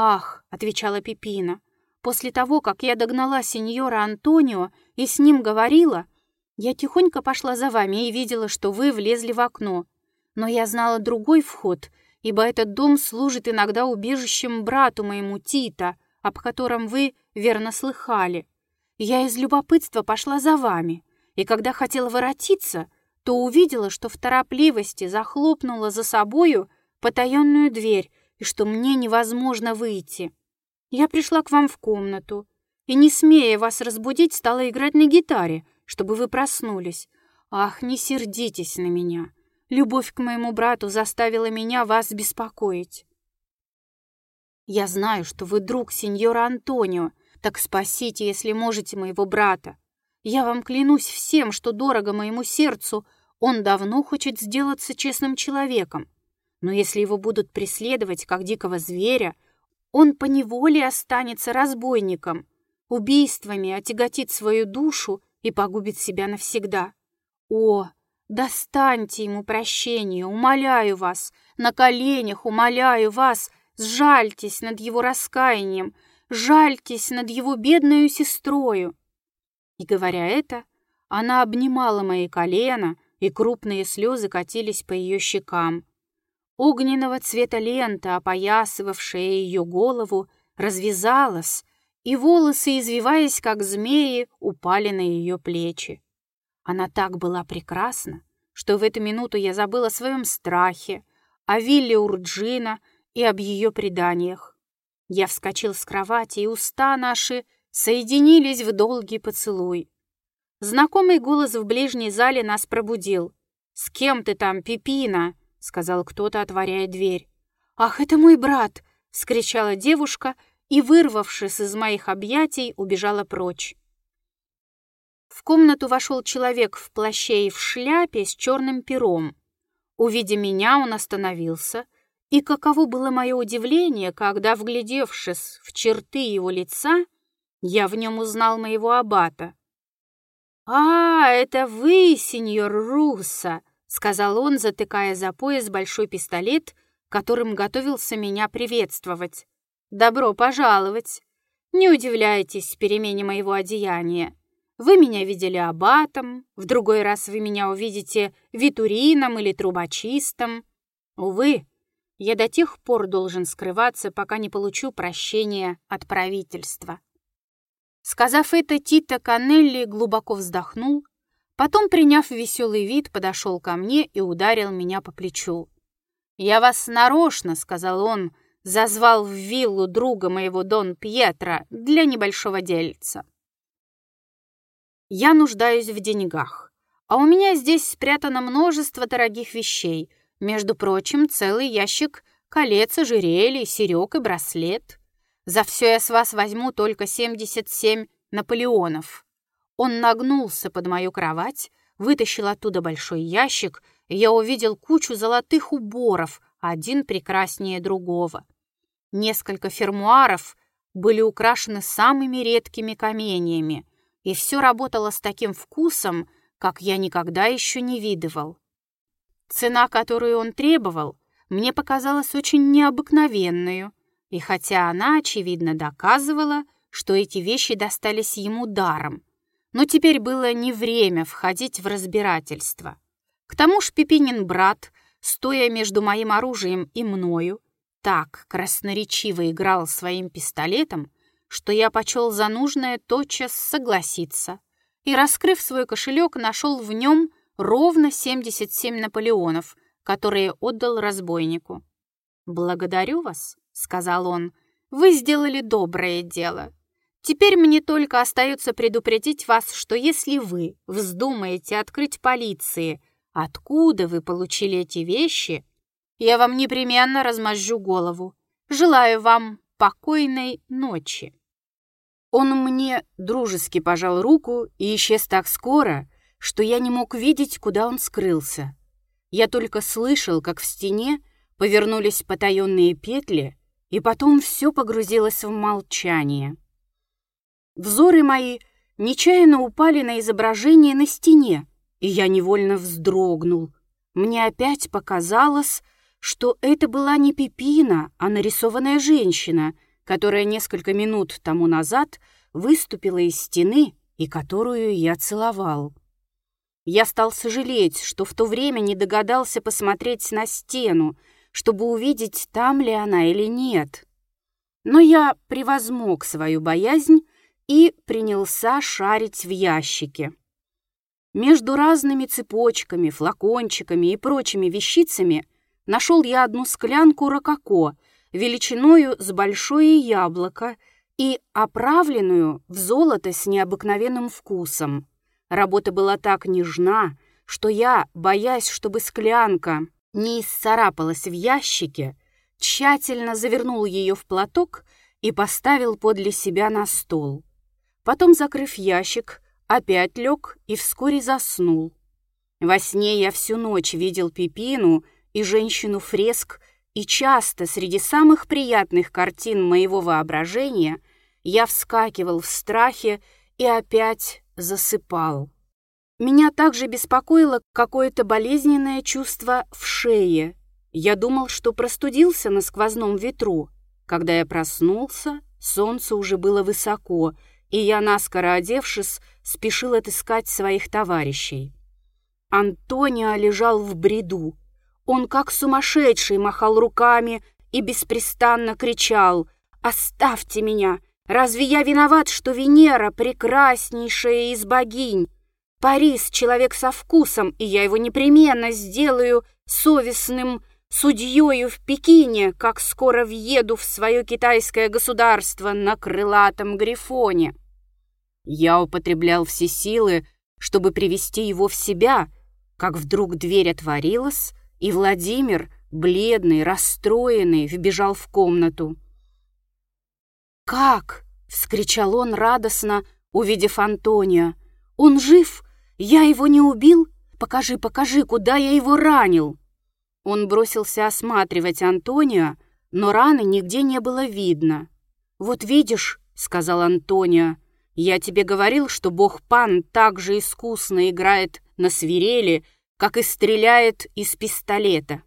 «Ах», — отвечала Пипина, — «после того, как я догнала сеньора Антонио и с ним говорила, я тихонько пошла за вами и видела, что вы влезли в окно. Но я знала другой вход, ибо этот дом служит иногда убежищем брату моему Тита, об котором вы верно слыхали. Я из любопытства пошла за вами, и когда хотела воротиться, то увидела, что в торопливости захлопнула за собою потаенную дверь и что мне невозможно выйти. Я пришла к вам в комнату и, не смея вас разбудить, стала играть на гитаре, чтобы вы проснулись. Ах, не сердитесь на меня. Любовь к моему брату заставила меня вас беспокоить. Я знаю, что вы друг сеньора Антонио, так спасите, если можете, моего брата. Я вам клянусь всем, что дорого моему сердцу, он давно хочет сделаться честным человеком. Но если его будут преследовать, как дикого зверя, он поневоле останется разбойником, убийствами отяготит свою душу и погубит себя навсегда. О, достаньте ему прощение, умоляю вас, на коленях умоляю вас, сжальтесь над его раскаянием, жальтесь над его бедную сестрою. И говоря это, она обнимала мои колена, и крупные слезы катились по ее щекам. Огненного цвета лента, опоясывавшая ее голову, развязалась, и волосы, извиваясь как змеи, упали на ее плечи. Она так была прекрасна, что в эту минуту я забыла о своем страхе, о вилле Урджина и об ее преданиях. Я вскочил с кровати, и уста наши соединились в долгий поцелуй. Знакомый голос в ближней зале нас пробудил. «С кем ты там, Пипина?» — сказал кто-то, отворяя дверь. «Ах, это мой брат!» — скричала девушка и, вырвавшись из моих объятий, убежала прочь. В комнату вошел человек в плаще и в шляпе с черным пером. Увидя меня, он остановился, и каково было мое удивление, когда, вглядевшись в черты его лица, я в нем узнал моего аббата. «А, это вы, сеньор Руссо!» — сказал он, затыкая за пояс большой пистолет, которым готовился меня приветствовать. «Добро пожаловать! Не удивляйтесь перемене моего одеяния. Вы меня видели аббатом, в другой раз вы меня увидите витурином или трубочистом. Увы, я до тех пор должен скрываться, пока не получу прощения от правительства». Сказав это, Тита Канелли глубоко вздохнул, Потом, приняв веселый вид, подошел ко мне и ударил меня по плечу. «Я вас нарочно», — сказал он, — зазвал в виллу друга моего Дон Пьетро для небольшого дельца. «Я нуждаюсь в деньгах, а у меня здесь спрятано множество дорогих вещей, между прочим, целый ящик колец, ожерелий, серег и браслет. За все я с вас возьму только 77 Наполеонов». Он нагнулся под мою кровать, вытащил оттуда большой ящик, и я увидел кучу золотых уборов, один прекраснее другого. Несколько фермуаров были украшены самыми редкими каменьями, и все работало с таким вкусом, как я никогда еще не видывал. Цена, которую он требовал, мне показалась очень необыкновенную, и хотя она, очевидно, доказывала, что эти вещи достались ему даром, но теперь было не время входить в разбирательство. К тому ж Пипинин брат, стоя между моим оружием и мною, так красноречиво играл своим пистолетом, что я почел за нужное тотчас согласиться и, раскрыв свой кошелек, нашел в нем ровно 77 Наполеонов, которые отдал разбойнику. «Благодарю вас», — сказал он, — «вы сделали доброе дело. Теперь мне только остается предупредить вас, что если вы вздумаете открыть полиции, откуда вы получили эти вещи, я вам непременно размозжу голову. Желаю вам покойной ночи». Он мне дружески пожал руку и исчез так скоро, что я не мог видеть, куда он скрылся. Я только слышал, как в стене повернулись потаенные петли, и потом все погрузилось в молчание. Взоры мои нечаянно упали на изображение на стене, и я невольно вздрогнул. Мне опять показалось, что это была не Пипина, а нарисованная женщина, которая несколько минут тому назад выступила из стены и которую я целовал. Я стал сожалеть, что в то время не догадался посмотреть на стену, чтобы увидеть, там ли она или нет. Но я превозмог свою боязнь и принялся шарить в ящике. Между разными цепочками, флакончиками и прочими вещицами нашел я одну склянку рококо величиною с большое яблоко и оправленную в золото с необыкновенным вкусом. Работа была так нежна, что я, боясь, чтобы склянка не исцарапалась в ящике, тщательно завернул ее в платок и поставил подле себя на стол. Потом, закрыв ящик, опять лег и вскоре заснул. Во сне я всю ночь видел Пипину и женщину-фреск, и часто среди самых приятных картин моего воображения я вскакивал в страхе и опять засыпал. Меня также беспокоило какое-то болезненное чувство в шее. Я думал, что простудился на сквозном ветру. Когда я проснулся, солнце уже было высоко, и я, наскоро одевшись, спешил отыскать своих товарищей. Антонио лежал в бреду. Он, как сумасшедший, махал руками и беспрестанно кричал «Оставьте меня! Разве я виноват, что Венера прекраснейшая из богинь? Парис — человек со вкусом, и я его непременно сделаю совестным судьёю в Пекине, как скоро въеду в свое китайское государство на крылатом грифоне. Я употреблял все силы, чтобы привести его в себя, как вдруг дверь отворилась, и Владимир, бледный, расстроенный, вбежал в комнату. «Как?» — вскричал он радостно, увидев Антонио. «Он жив? Я его не убил? Покажи, покажи, куда я его ранил!» Он бросился осматривать Антонио, но раны нигде не было видно. «Вот видишь», — сказал Антонио, — «я тебе говорил, что бог Пан так же искусно играет на свирели, как и стреляет из пистолета».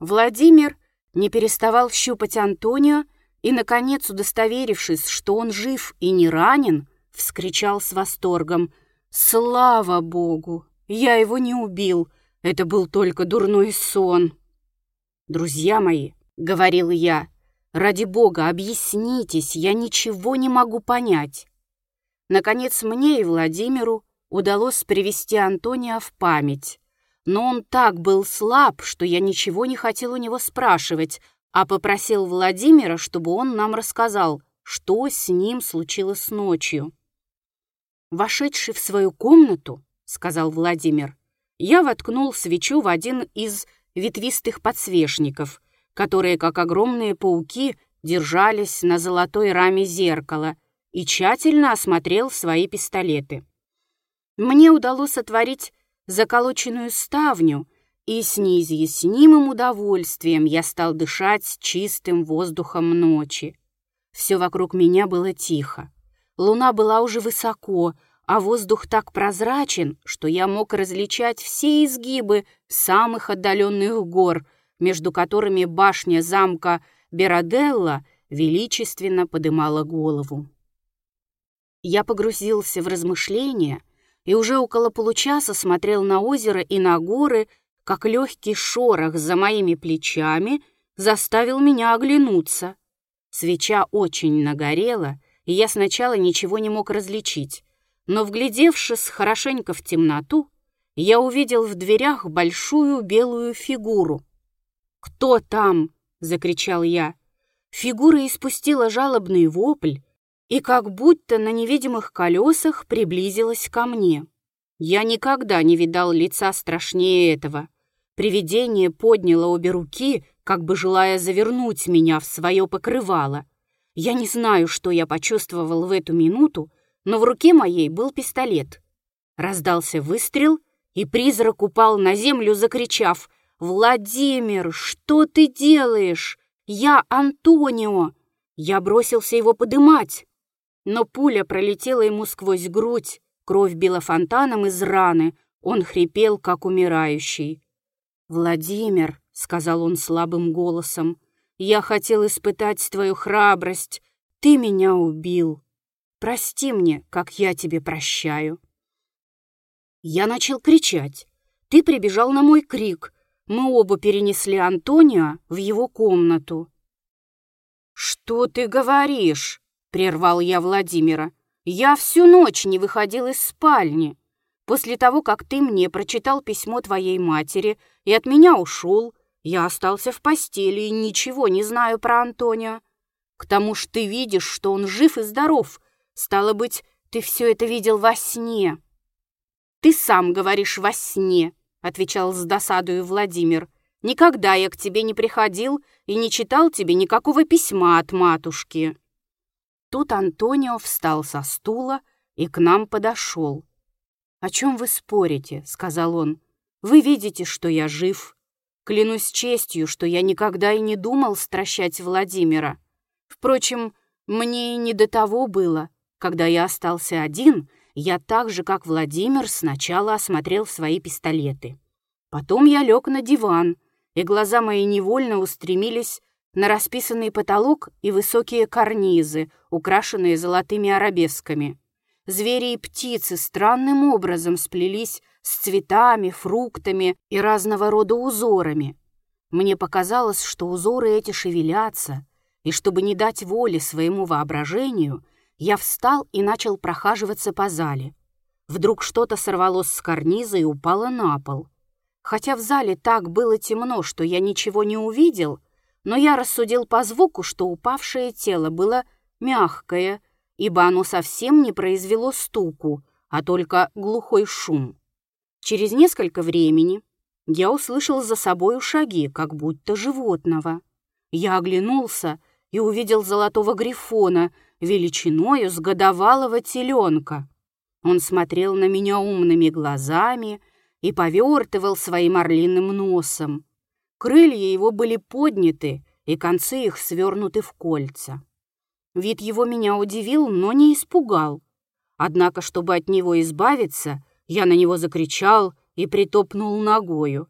Владимир не переставал щупать Антонио, и, наконец, удостоверившись, что он жив и не ранен, вскричал с восторгом «Слава Богу! Я его не убил! Это был только дурной сон!» «Друзья мои!» — говорил я. «Ради Бога, объяснитесь, я ничего не могу понять!» Наконец, мне и Владимиру удалось привести Антония в память. Но он так был слаб, что я ничего не хотел у него спрашивать, а попросил Владимира, чтобы он нам рассказал, что с ним случилось ночью. «Вошедший в свою комнату, — сказал Владимир, — я воткнул свечу в один из ветвистых подсвечников, которые, как огромные пауки, держались на золотой раме зеркала, и тщательно осмотрел свои пистолеты. Мне удалось отворить заколоченную ставню — и с неизъяснимым удовольствием я стал дышать чистым воздухом ночи. Все вокруг меня было тихо. Луна была уже высоко, а воздух так прозрачен, что я мог различать все изгибы самых отдаленных гор, между которыми башня замка Бераделла величественно подымала голову. Я погрузился в размышления и уже около получаса смотрел на озеро и на горы, как легкий шорох за моими плечами заставил меня оглянуться. Свеча очень нагорела, и я сначала ничего не мог различить, но, вглядевшись хорошенько в темноту, я увидел в дверях большую белую фигуру. «Кто там?» — закричал я. Фигура испустила жалобный вопль и как будто на невидимых колесах приблизилась ко мне. Я никогда не видал лица страшнее этого. Привидение подняло обе руки, как бы желая завернуть меня в свое покрывало. Я не знаю, что я почувствовал в эту минуту, но в руке моей был пистолет. Раздался выстрел, и призрак упал на землю, закричав «Владимир, что ты делаешь? Я Антонио!» Я бросился его подымать, но пуля пролетела ему сквозь грудь, Кровь била фонтаном из раны, он хрипел, как умирающий. «Владимир», — сказал он слабым голосом, — Я хотел испытать твою храбрость. Ты меня убил. Прости мне, как я тебе прощаю». Я начал кричать. Ты прибежал на мой крик. Мы оба перенесли Антонио в его комнату. «Что ты говоришь?» — прервал я Владимира. «Я всю ночь не выходил из спальни. После того, как ты мне прочитал письмо твоей матери и от меня ушел, я остался в постели и ничего не знаю про Антонио. К тому ж ты видишь, что он жив и здоров. Стало быть, ты все это видел во сне». «Ты сам говоришь во сне», — отвечал с досадою Владимир. «Никогда я к тебе не приходил и не читал тебе никакого письма от матушки». Тут Антонио встал со стула и к нам подошел. «О чем вы спорите?» — сказал он. «Вы видите, что я жив. Клянусь честью, что я никогда и не думал стращать Владимира. Впрочем, мне и не до того было. Когда я остался один, я так же, как Владимир, сначала осмотрел свои пистолеты. Потом я лег на диван, и глаза мои невольно устремились на расписанный потолок и высокие карнизы, украшенные золотыми арабесками. Звери и птицы странным образом сплелись с цветами, фруктами и разного рода узорами. Мне показалось, что узоры эти шевелятся, и чтобы не дать воли своему воображению, я встал и начал прохаживаться по зале. Вдруг что-то сорвалось с карниза и упало на пол. Хотя в зале так было темно, что я ничего не увидел, но я рассудил по звуку, что упавшее тело было мягкое, ибо оно совсем не произвело стуку, а только глухой шум. Через несколько времени я услышал за собою шаги, как будто животного. Я оглянулся и увидел золотого грифона величиною с годовалого теленка. Он смотрел на меня умными глазами и повертывал своим орлиным носом. Крылья его были подняты, и концы их свернуты в кольца. Вид его меня удивил, но не испугал. Однако, чтобы от него избавиться, я на него закричал и притопнул ногою.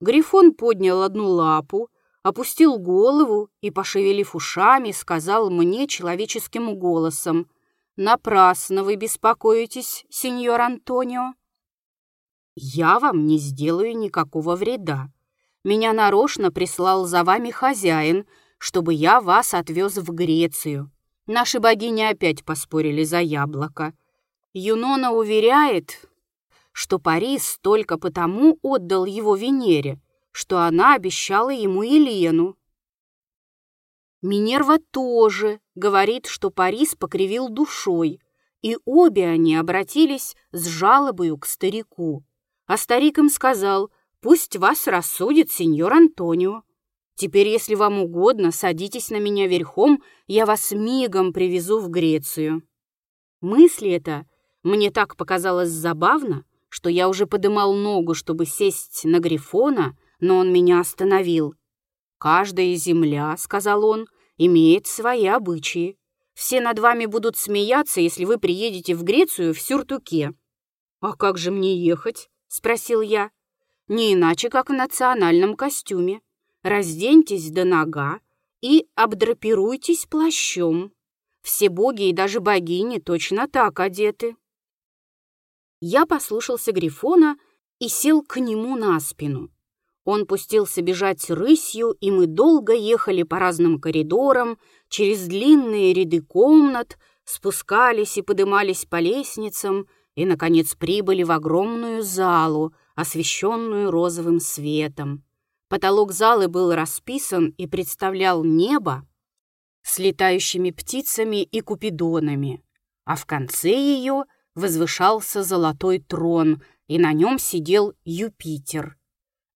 Грифон поднял одну лапу, опустил голову и, пошевелив ушами, сказал мне человеческим голосом, «Напрасно вы беспокоитесь, сеньор Антонио. Я вам не сделаю никакого вреда. Меня нарочно прислал за вами хозяин, чтобы я вас отвез в Грецию. Наши богини опять поспорили за яблоко. Юнона уверяет, что Парис только потому отдал его Венере, что она обещала ему Елену. Минерва тоже говорит, что Парис покривил душой, и обе они обратились с жалобою к старику. А старик им сказал, пусть вас рассудит сеньор Антонио. Теперь, если вам угодно, садитесь на меня верхом, я вас мигом привезу в Грецию». Мысли это мне так показалось забавно, что я уже подымал ногу, чтобы сесть на Грифона, но он меня остановил. «Каждая земля, — сказал он, — имеет свои обычаи. Все над вами будут смеяться, если вы приедете в Грецию в сюртуке». «А как же мне ехать?» — спросил я. «Не иначе, как в национальном костюме разденьтесь до нога и обдрапируйтесь плащом. Все боги и даже богини точно так одеты. Я послушался Грифона и сел к нему на спину. Он пустился бежать рысью, и мы долго ехали по разным коридорам, через длинные ряды комнат, спускались и подымались по лестницам, и, наконец, прибыли в огромную залу, освещенную розовым светом. Потолок залы был расписан и представлял небо с летающими птицами и купидонами, а в конце ее возвышался золотой трон, и на нем сидел Юпитер.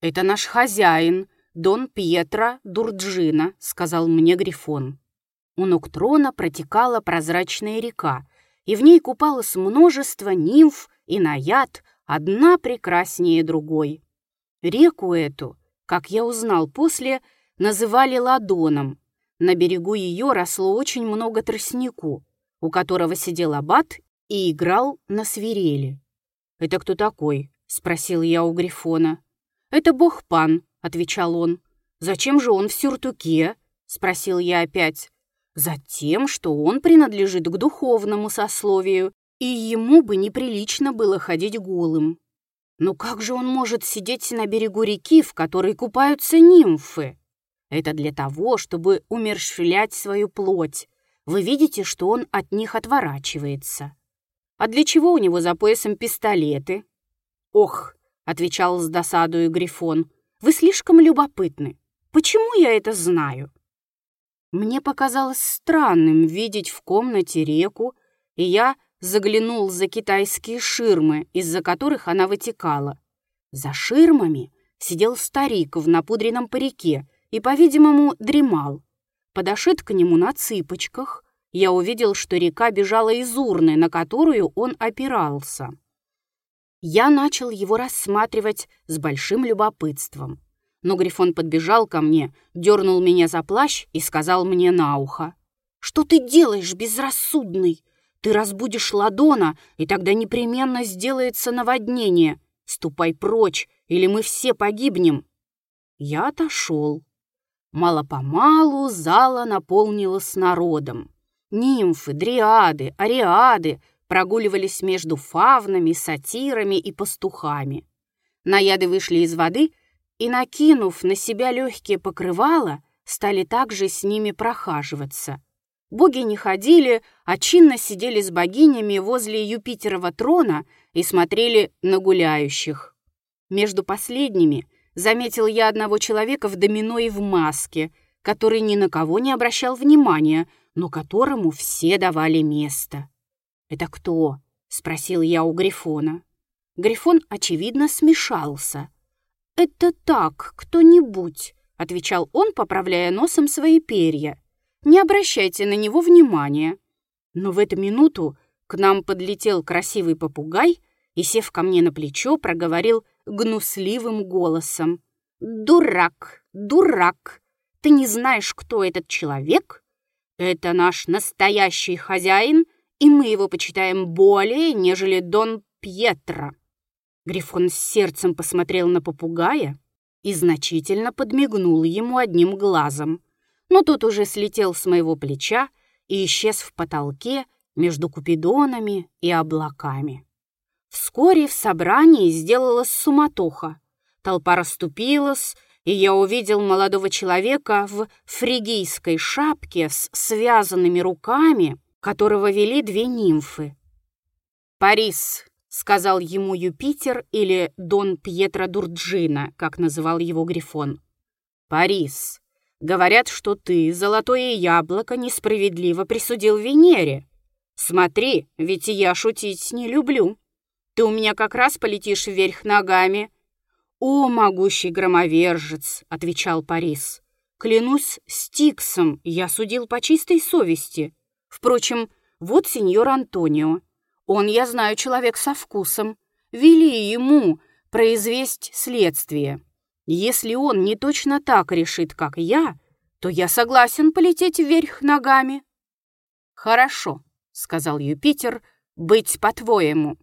«Это наш хозяин, Дон Пьетро Дурджина», — сказал мне Грифон. У ног трона протекала прозрачная река, и в ней купалось множество нимф и наяд, одна прекраснее другой. Реку эту как я узнал после, называли ладоном. На берегу ее росло очень много тростнику, у которого сидел аббат и играл на свирели. «Это кто такой?» — спросил я у Грифона. «Это бог Пан», — отвечал он. «Зачем же он в сюртуке?» — спросил я опять. Затем, что он принадлежит к духовному сословию, и ему бы неприлично было ходить голым. Но как же он может сидеть на берегу реки, в которой купаются нимфы? Это для того, чтобы умерщвлять свою плоть. Вы видите, что он от них отворачивается. А для чего у него за поясом пистолеты? Ох, отвечал с досадою Грифон, вы слишком любопытны. Почему я это знаю? Мне показалось странным видеть в комнате реку, и я заглянул за китайские ширмы, из-за которых она вытекала. За ширмами сидел старик в напудренном парике и, по-видимому, дремал. Подошед к нему на цыпочках, я увидел, что река бежала из урны, на которую он опирался. Я начал его рассматривать с большим любопытством. Но Грифон подбежал ко мне, дернул меня за плащ и сказал мне на ухо. «Что ты делаешь, безрассудный? Ты разбудишь Ладона, и тогда непременно сделается наводнение. Ступай прочь, или мы все погибнем. Я отошел. Мало-помалу зала наполнилась народом. Нимфы, дриады, ариады прогуливались между фавнами, сатирами и пастухами. Наяды вышли из воды и, накинув на себя легкие покрывала, стали также с ними прохаживаться. Боги не ходили, а чинно сидели с богинями возле Юпитерова трона и смотрели на гуляющих. Между последними заметил я одного человека в домино и в маске, который ни на кого не обращал внимания, но которому все давали место. «Это кто?» — спросил я у Грифона. Грифон, очевидно, смешался. «Это так, кто-нибудь», — отвечал он, поправляя носом свои перья. Не обращайте на него внимания. Но в эту минуту к нам подлетел красивый попугай и, сев ко мне на плечо, проговорил гнусливым голосом. «Дурак, дурак! Ты не знаешь, кто этот человек? Это наш настоящий хозяин, и мы его почитаем более, нежели Дон Пьетро». Грифон с сердцем посмотрел на попугая и значительно подмигнул ему одним глазом но тот уже слетел с моего плеча и исчез в потолке между купидонами и облаками. Вскоре в собрании сделалась суматоха. Толпа расступилась, и я увидел молодого человека в фригийской шапке с связанными руками, которого вели две нимфы. «Парис», — сказал ему Юпитер или Дон Пьетро Дурджина, как называл его Грифон. «Парис, Говорят, что ты, золотое яблоко, несправедливо присудил Венере. Смотри, ведь я шутить не люблю. Ты у меня как раз полетишь вверх ногами. О, могущий громовержец, отвечал Парис. Клянусь Стиксом, я судил по чистой совести. Впрочем, вот сеньор Антонио. Он, я знаю, человек со вкусом. Вели ему произвесть следствие. Если он не точно так решит, как я, то я согласен полететь вверх ногами. Хорошо, сказал Юпитер, быть по-твоему.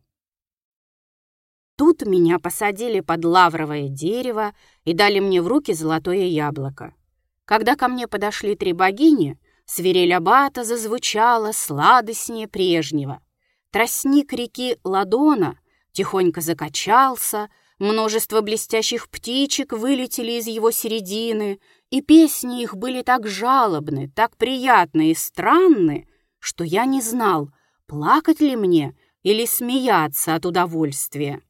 Тут меня посадили под лавровое дерево и дали мне в руки золотое яблоко. Когда ко мне подошли три богини, свирель абата зазвучала сладостнее прежнего. Тростник реки Ладона тихонько закачался, Множество блестящих птичек вылетели из его середины, и песни их были так жалобны, так приятны и странны, что я не знал, плакать ли мне или смеяться от удовольствия.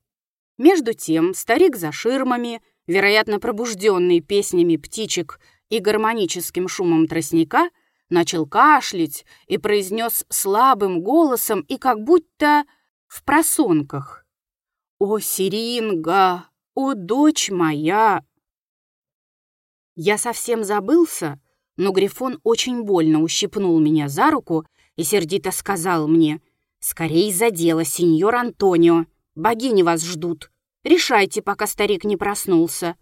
Между тем старик за ширмами, вероятно, пробужденный песнями птичек и гармоническим шумом тростника, начал кашлять и произнес слабым голосом и как будто в просонках. «О, Сиринга! О, дочь моя!» Я совсем забылся, но Грифон очень больно ущипнул меня за руку и сердито сказал мне, «Скорей за дело, сеньор Антонио! Богини вас ждут! Решайте, пока старик не проснулся!»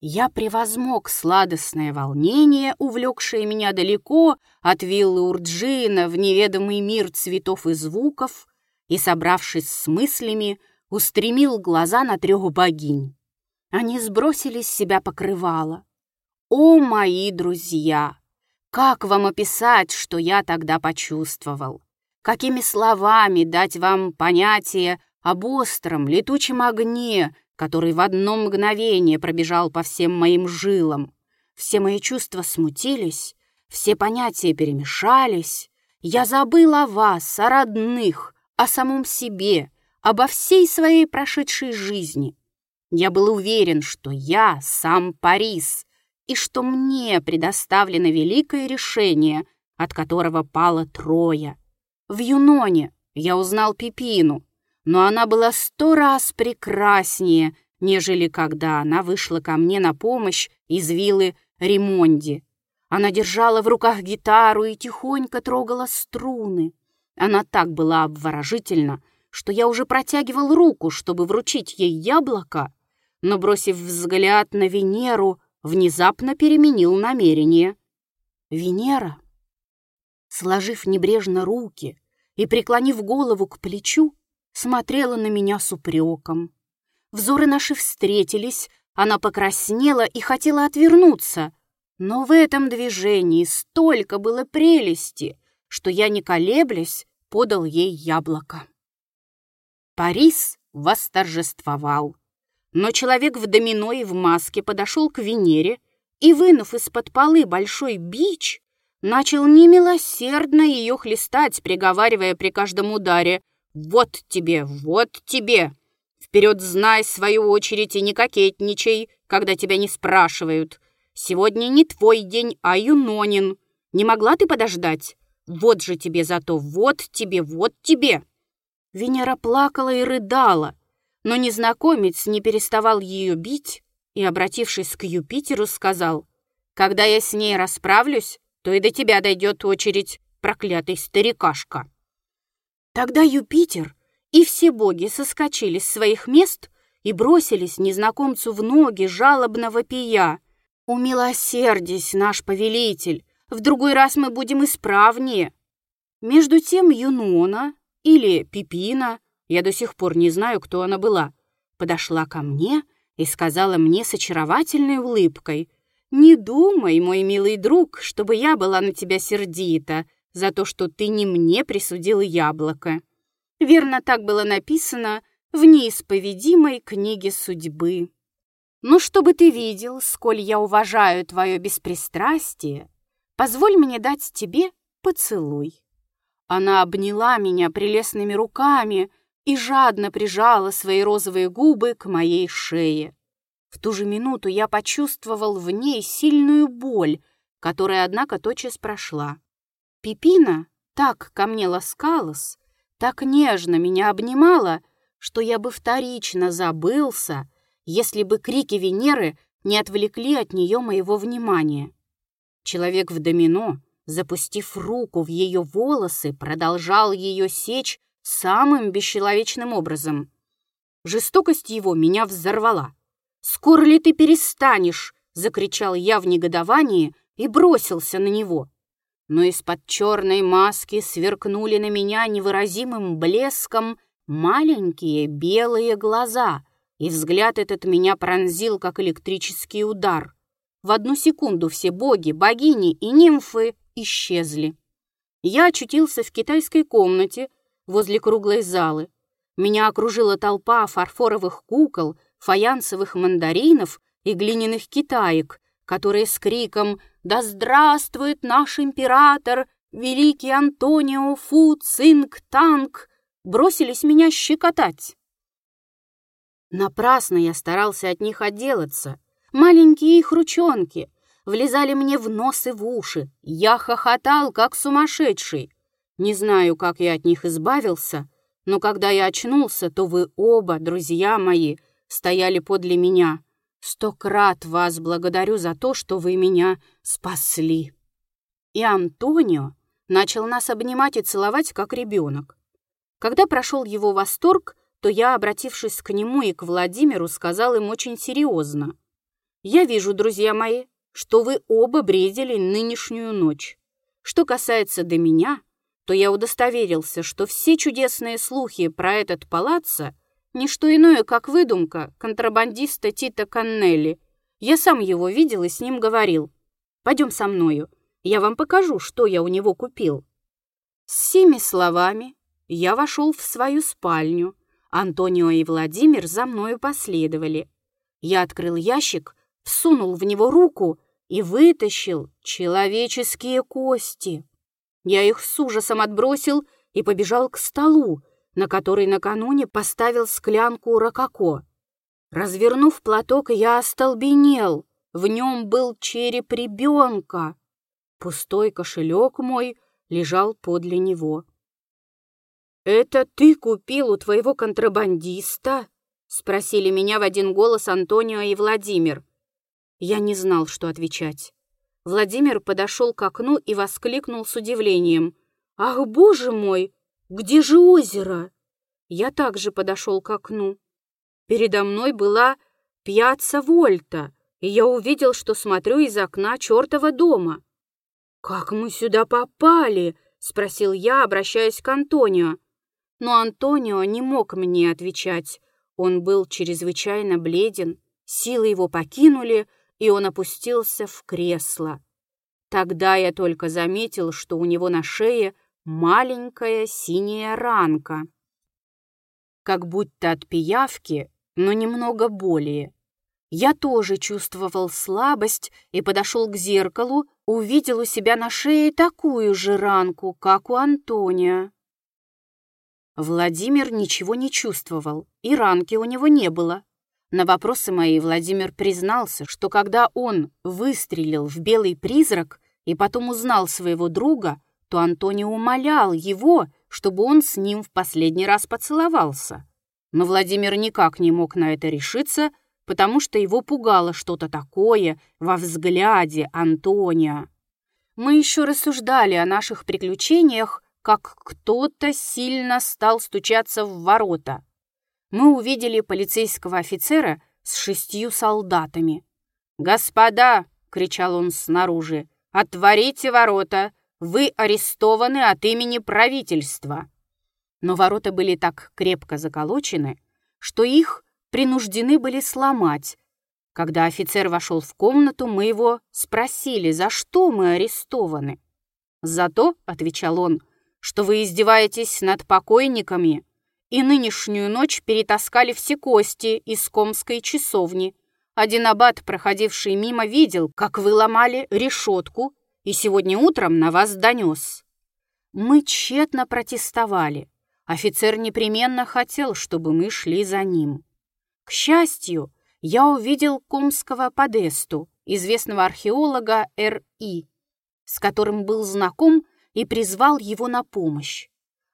Я превозмог сладостное волнение, увлекшее меня далеко от виллы Урджина в неведомый мир цветов и звуков, и, собравшись с мыслями, устремил глаза на трех богинь. Они сбросили с себя покрывало. О, мои друзья! Как вам описать, что я тогда почувствовал? Какими словами дать вам понятие об остром летучем огне, который в одно мгновение пробежал по всем моим жилам? Все мои чувства смутились, все понятия перемешались. Я забыл о вас, о родных, о самом себе, обо всей своей прошедшей жизни. Я был уверен, что я сам Парис, и что мне предоставлено великое решение, от которого пало трое. В Юноне я узнал Пипину, но она была сто раз прекраснее, нежели когда она вышла ко мне на помощь из виллы Римонди. Она держала в руках гитару и тихонько трогала струны. Она так была обворожительна, что я уже протягивал руку, чтобы вручить ей яблоко, но, бросив взгляд на Венеру, внезапно переменил намерение. Венера, сложив небрежно руки и преклонив голову к плечу, смотрела на меня с упреком. Взоры наши встретились, она покраснела и хотела отвернуться, но в этом движении столько было прелести, что я, не колеблясь, подал ей яблоко. Парис восторжествовал. Но человек в домино и в маске подошел к Венере и, вынув из-под полы большой бич, начал немилосердно ее хлестать, приговаривая при каждом ударе «Вот тебе, вот тебе! Вперед знай свою очередь и не кокетничай, когда тебя не спрашивают. Сегодня не твой день, а Юнонин. Не могла ты подождать? Вот же тебе зато, вот тебе, вот тебе!» Венера плакала и рыдала, но незнакомец не переставал ее бить и, обратившись к Юпитеру, сказал, «Когда я с ней расправлюсь, то и до тебя дойдет очередь, проклятый старикашка». Тогда Юпитер и все боги соскочили с своих мест и бросились незнакомцу в ноги жалобно вопия. «Умилосердись, наш повелитель, в другой раз мы будем исправнее». Между тем Юнона или Пипина я до сих пор не знаю, кто она была, подошла ко мне и сказала мне с очаровательной улыбкой, «Не думай, мой милый друг, чтобы я была на тебя сердита за то, что ты не мне присудил яблоко». Верно, так было написано в неисповедимой книге судьбы. Но чтобы ты видел, сколь я уважаю твое беспристрастие, позволь мне дать тебе поцелуй. Она обняла меня прелестными руками, и жадно прижала свои розовые губы к моей шее. В ту же минуту я почувствовал в ней сильную боль, которая, однако, тотчас прошла. Пипина так ко мне ласкалась, так нежно меня обнимала, что я бы вторично забылся, если бы крики Венеры не отвлекли от нее моего внимания. Человек в домино, запустив руку в ее волосы, продолжал ее сечь самым бесчеловечным образом. Жестокость его меня взорвала. «Скоро ли ты перестанешь?» — закричал я в негодовании и бросился на него. Но из-под черной маски сверкнули на меня невыразимым блеском маленькие белые глаза, и взгляд этот меня пронзил, как электрический удар. В одну секунду все боги, богини и нимфы исчезли. Я очутился в китайской комнате, возле круглой залы. Меня окружила толпа фарфоровых кукол, фаянсовых мандаринов и глиняных китаек, которые с криком «Да здравствует наш император, великий Антонио Фу Цинг Танг!» бросились меня щекотать. Напрасно я старался от них отделаться. Маленькие их ручонки влезали мне в нос и в уши. Я хохотал, как сумасшедший. Не знаю, как я от них избавился, но когда я очнулся, то вы оба, друзья мои, стояли подле меня. Сто крат вас благодарю за то, что вы меня спасли. И Антонио начал нас обнимать и целовать, как ребенок. Когда прошел его восторг, то я, обратившись к нему и к Владимиру, сказал им очень серьезно. «Я вижу, друзья мои, что вы оба бредили нынешнюю ночь. Что касается до меня, то я удостоверился, что все чудесные слухи про этот палаццо — не что иное, как выдумка контрабандиста Тита Каннелли. Я сам его видел и с ним говорил. «Пойдем со мною. Я вам покажу, что я у него купил». С семи словами я вошел в свою спальню. Антонио и Владимир за мною последовали. Я открыл ящик, всунул в него руку и вытащил человеческие кости. Я их с ужасом отбросил и побежал к столу, на который накануне поставил склянку рококо. Развернув платок, я остолбенел. В нем был череп ребенка. Пустой кошелек мой лежал подле него. «Это ты купил у твоего контрабандиста?» — спросили меня в один голос Антонио и Владимир. Я не знал, что отвечать. Владимир подошел к окну и воскликнул с удивлением. «Ах, боже мой! Где же озеро?» Я также подошел к окну. Передо мной была пьяца Вольта, и я увидел, что смотрю из окна чертова дома. «Как мы сюда попали?» — спросил я, обращаясь к Антонио. Но Антонио не мог мне отвечать. Он был чрезвычайно бледен, силы его покинули, и он опустился в кресло. Тогда я только заметил, что у него на шее маленькая синяя ранка. Как будто от пиявки, но немного более. Я тоже чувствовал слабость и подошел к зеркалу, увидел у себя на шее такую же ранку, как у Антония. Владимир ничего не чувствовал, и ранки у него не было. На вопросы мои Владимир признался, что когда он выстрелил в белый призрак и потом узнал своего друга, то Антони умолял его, чтобы он с ним в последний раз поцеловался. Но Владимир никак не мог на это решиться, потому что его пугало что-то такое во взгляде Антония. Мы еще рассуждали о наших приключениях, как кто-то сильно стал стучаться в ворота мы увидели полицейского офицера с шестью солдатами. «Господа!» — кричал он снаружи. «Отворите ворота! Вы арестованы от имени правительства!» Но ворота были так крепко заколочены, что их принуждены были сломать. Когда офицер вошел в комнату, мы его спросили, за что мы арестованы. «За то», — отвечал он, — «что вы издеваетесь над покойниками и нынешнюю ночь перетаскали все кости из комской часовни. Один аббат, проходивший мимо, видел, как вы ломали решетку, и сегодня утром на вас донес. Мы тщетно протестовали. Офицер непременно хотел, чтобы мы шли за ним. К счастью, я увидел комского Подесту, известного археолога Р.И., с которым был знаком и призвал его на помощь.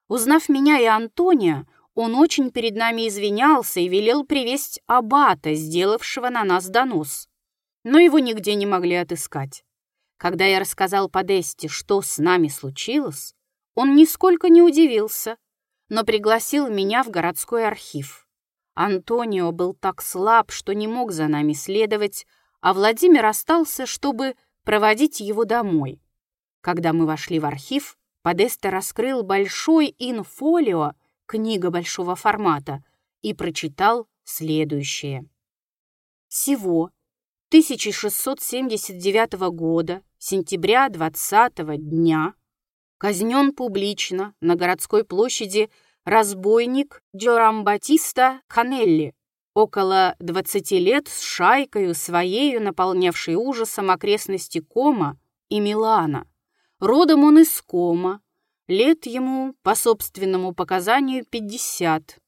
Узнав меня и Антония, он очень перед нами извинялся и велел привесть аббата, сделавшего на нас донос. Но его нигде не могли отыскать. Когда я рассказал Подесте, что с нами случилось, он нисколько не удивился, но пригласил меня в городской архив. Антонио был так слаб, что не мог за нами следовать, а Владимир остался, чтобы проводить его домой. Когда мы вошли в архив, Подеста раскрыл большой инфолио книга большого формата, и прочитал следующее. Всего 1679 года, сентября 20 дня, казнен публично на городской площади разбойник Джорамбатиста Канелли, около 20 лет с шайкою своею, наполнявшей ужасом окрестности Кома и Милана. Родом он из Кома, Лет ему, по собственному показанию, 50.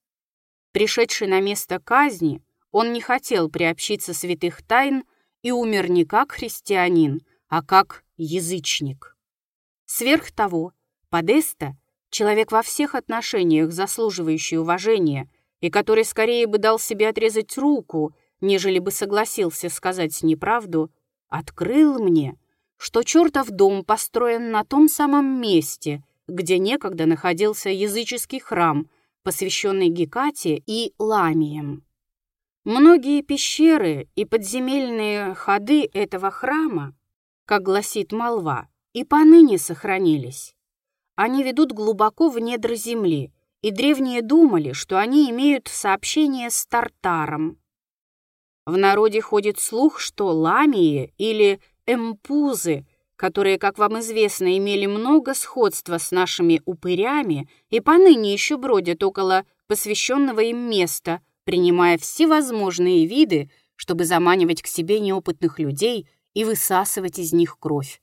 Пришедший на место казни, он не хотел приобщиться святых тайн и умер не как христианин, а как язычник. Сверх того, Подеста — человек во всех отношениях, заслуживающий уважения, и который скорее бы дал себе отрезать руку, нежели бы согласился сказать неправду, открыл мне, что чертов дом построен на том самом месте — где некогда находился языческий храм, посвященный Гекате и Ламиям. Многие пещеры и подземельные ходы этого храма, как гласит молва, и поныне сохранились. Они ведут глубоко в недра земли, и древние думали, что они имеют сообщение с Тартаром. В народе ходит слух, что ламии или эмпузы которые, как вам известно, имели много сходства с нашими упырями и поныне еще бродят около посвященного им места, принимая всевозможные виды, чтобы заманивать к себе неопытных людей и высасывать из них кровь.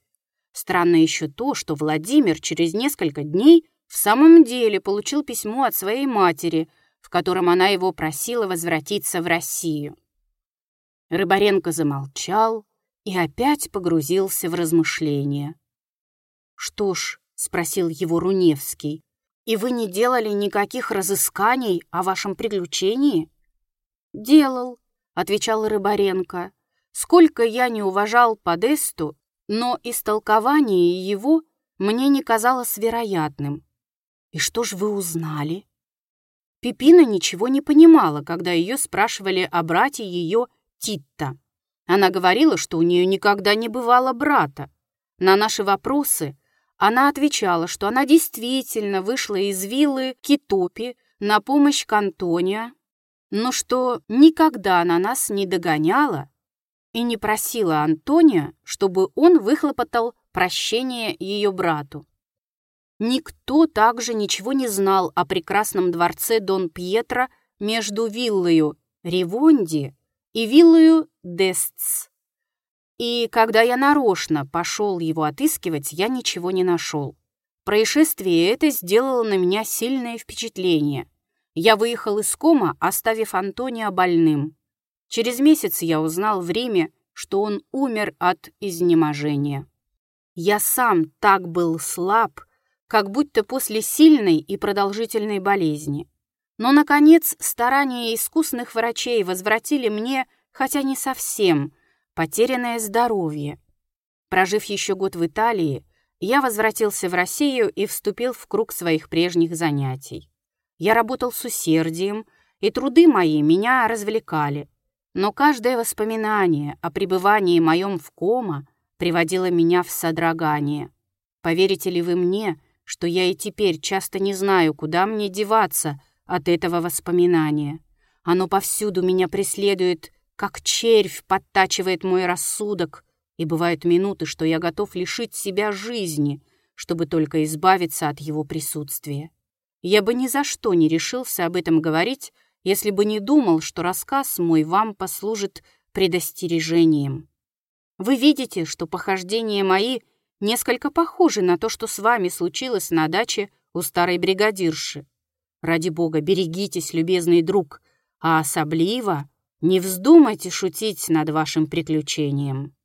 Странно еще то, что Владимир через несколько дней в самом деле получил письмо от своей матери, в котором она его просила возвратиться в Россию. Рыбаренко замолчал и опять погрузился в размышления. «Что ж», — спросил его Руневский, «и вы не делали никаких разысканий о вашем приключении?» «Делал», — отвечал Рыбаренко. «Сколько я не уважал Подесту, но истолкование его мне не казалось вероятным. И что ж вы узнали?» Пипина ничего не понимала, когда ее спрашивали о брате ее Титта. Она говорила, что у нее никогда не бывало брата. На наши вопросы она отвечала, что она действительно вышла из виллы Китопи на помощь к Антонио, но что никогда она нас не догоняла и не просила Антония, чтобы он выхлопотал прощение ее брату. Никто также ничего не знал о прекрасном дворце Дон Пьетро между виллою Ривонди и виллою Дестс. И когда я нарочно пошел его отыскивать, я ничего не нашел. Происшествие это сделало на меня сильное впечатление. Я выехал из кома, оставив Антония больным. Через месяц я узнал в Риме, что он умер от изнеможения. Я сам так был слаб, как будто после сильной и продолжительной болезни. Но, наконец, старания искусных врачей возвратили мне, хотя не совсем, потерянное здоровье. Прожив еще год в Италии, я возвратился в Россию и вступил в круг своих прежних занятий. Я работал с усердием, и труды мои меня развлекали. Но каждое воспоминание о пребывании моем в кома приводило меня в содрогание. Поверите ли вы мне, что я и теперь часто не знаю, куда мне деваться от этого воспоминания? Оно повсюду меня преследует, как червь подтачивает мой рассудок, и бывают минуты, что я готов лишить себя жизни, чтобы только избавиться от его присутствия. Я бы ни за что не решился об этом говорить, если бы не думал, что рассказ мой вам послужит предостережением. Вы видите, что похождения мои несколько похожи на то, что с вами случилось на даче у старой бригадирши. Ради бога, берегитесь, любезный друг, а особливо не вздумайте шутить над вашим приключением.